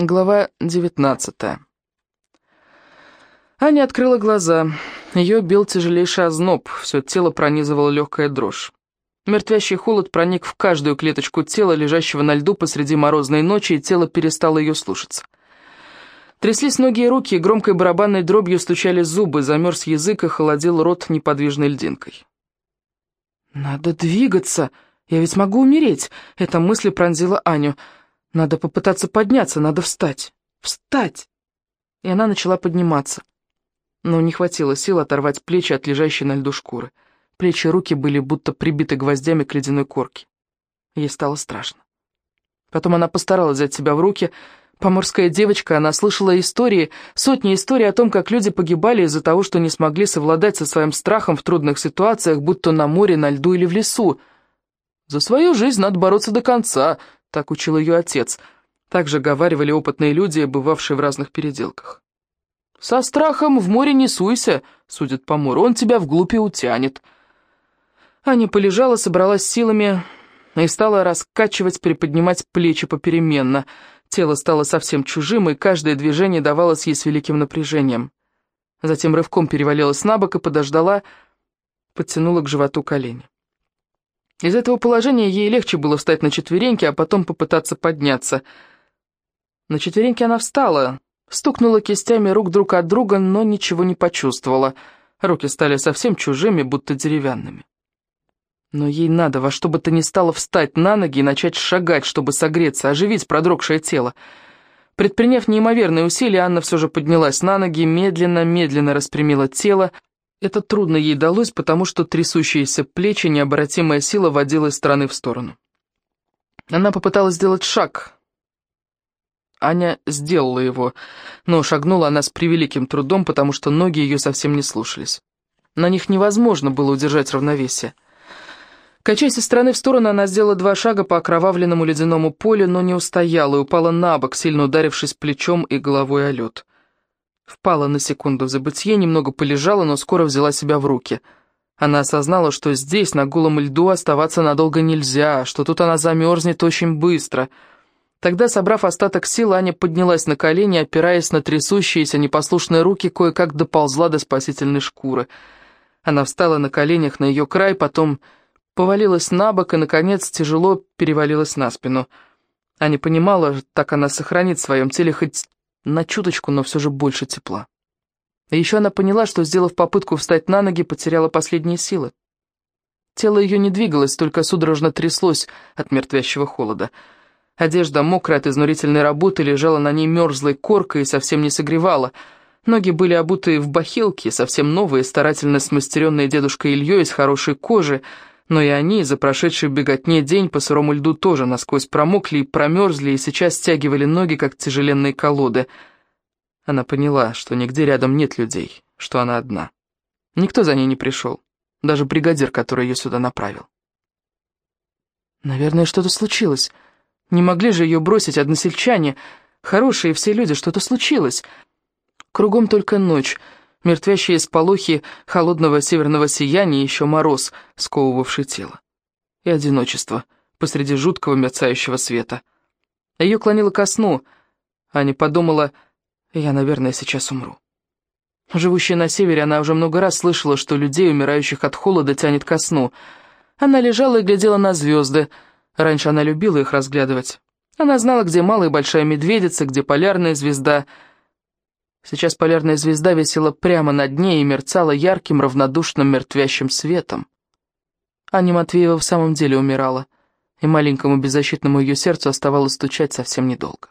Глава 19 Аня открыла глаза. Ее бил тяжелейший озноб, все тело пронизывало легкая дрожь. Мертвящий холод проник в каждую клеточку тела, лежащего на льду посреди морозной ночи, и тело перестало ее слушаться. Тряслись ноги и руки, громкой барабанной дробью стучали зубы, замерз язык и холодил рот неподвижной льдинкой. «Надо двигаться, я ведь могу умереть», — эта мысль пронзила Аню — надо попытаться подняться, надо встать. Встать! И она начала подниматься. Но не хватило сил оторвать плечи от лежащей на льду шкуры. Плечи и руки были будто прибиты гвоздями к ледяной корке. Ей стало страшно. Потом она постаралась взять себя в руки. Поморская девочка, она слышала истории, сотни историй о том, как люди погибали из-за того, что не смогли совладать со своим страхом в трудных ситуациях, будь то на море, на льду или в лесу. За свою жизнь надо бороться до конца, так учил ее отец. Также говаривали опытные люди, бывавшие в разных переделках. «Со страхом в море не суйся», — судит Помор, — «он тебя вглубь и утянет». Аня полежала, собралась силами и стала раскачивать, приподнимать плечи попеременно. Тело стало совсем чужим, и каждое движение давалось ей с великим напряжением. Затем рывком перевалилась на бок и подождала, подтянула к животу колени. Из этого положения ей легче было встать на четвереньки, а потом попытаться подняться. На четвереньки она встала, стукнула кистями рук друг от друга, но ничего не почувствовала. Руки стали совсем чужими, будто деревянными. Но ей надо во что бы то ни стало встать на ноги и начать шагать, чтобы согреться, оживить продрогшее тело. Предприняв неимоверные усилия, Анна все же поднялась на ноги, медленно-медленно распрямила тело, это трудно ей далось, потому что трясущиеся плечи, необратимая сила водила из стороны в сторону. Она попыталась сделать шаг. Аня сделала его, но шагнула она с превеликим трудом, потому что ноги ее совсем не слушались. На них невозможно было удержать равновесие. Качаясь из стороны в сторону, она сделала два шага по окровавленному ледяному полю, но не устояла и упала на бок, сильно ударившись плечом и головой о лед. Впала на секунду в забытье, немного полежала, но скоро взяла себя в руки. Она осознала, что здесь, на голом льду, оставаться надолго нельзя, что тут она замерзнет очень быстро. Тогда, собрав остаток сил, Аня поднялась на колени, опираясь на трясущиеся непослушные руки, кое-как доползла до спасительной шкуры. Она встала на коленях на ее край, потом повалилась на бок и, наконец, тяжело перевалилась на спину. Аня понимала, так она сохранит в своем теле хоть на чуточку, но все же больше тепла. Еще она поняла, что, сделав попытку встать на ноги, потеряла последние силы. Тело ее не двигалось, только судорожно тряслось от мертвящего холода. Одежда, мокрая от изнурительной работы, лежала на ней мерзлой коркой и совсем не согревала. Ноги были обуты в бахилки, совсем новые, старательно смастеренные дедушкой Ильей из хорошей кожи, но и они за прошедший в беготне день по сырому льду тоже насквозь промокли и промерзли, и сейчас стягивали ноги, как тяжеленные колоды. Она поняла, что нигде рядом нет людей, что она одна. Никто за ней не пришел, даже бригадир, который ее сюда направил. Наверное, что-то случилось. Не могли же ее бросить односельчане. Хорошие все люди, что-то случилось. Кругом только ночь — мертвящие сполохи холодного северного сияния и еще мороз, сковывавший тело. И одиночество посреди жуткого мерцающего света. Ее клонило ко сну. Аня подумала, я, наверное, сейчас умру. Живущая на севере, она уже много раз слышала, что людей, умирающих от холода, тянет ко сну. Она лежала и глядела на звезды. Раньше она любила их разглядывать. Она знала, где малая и большая медведица, где полярная звезда — Сейчас полярная звезда висела прямо над ней и мерцала ярким, равнодушным, мертвящим светом. Аня Матвеева в самом деле умирала, и маленькому беззащитному ее сердцу оставалось стучать совсем недолго.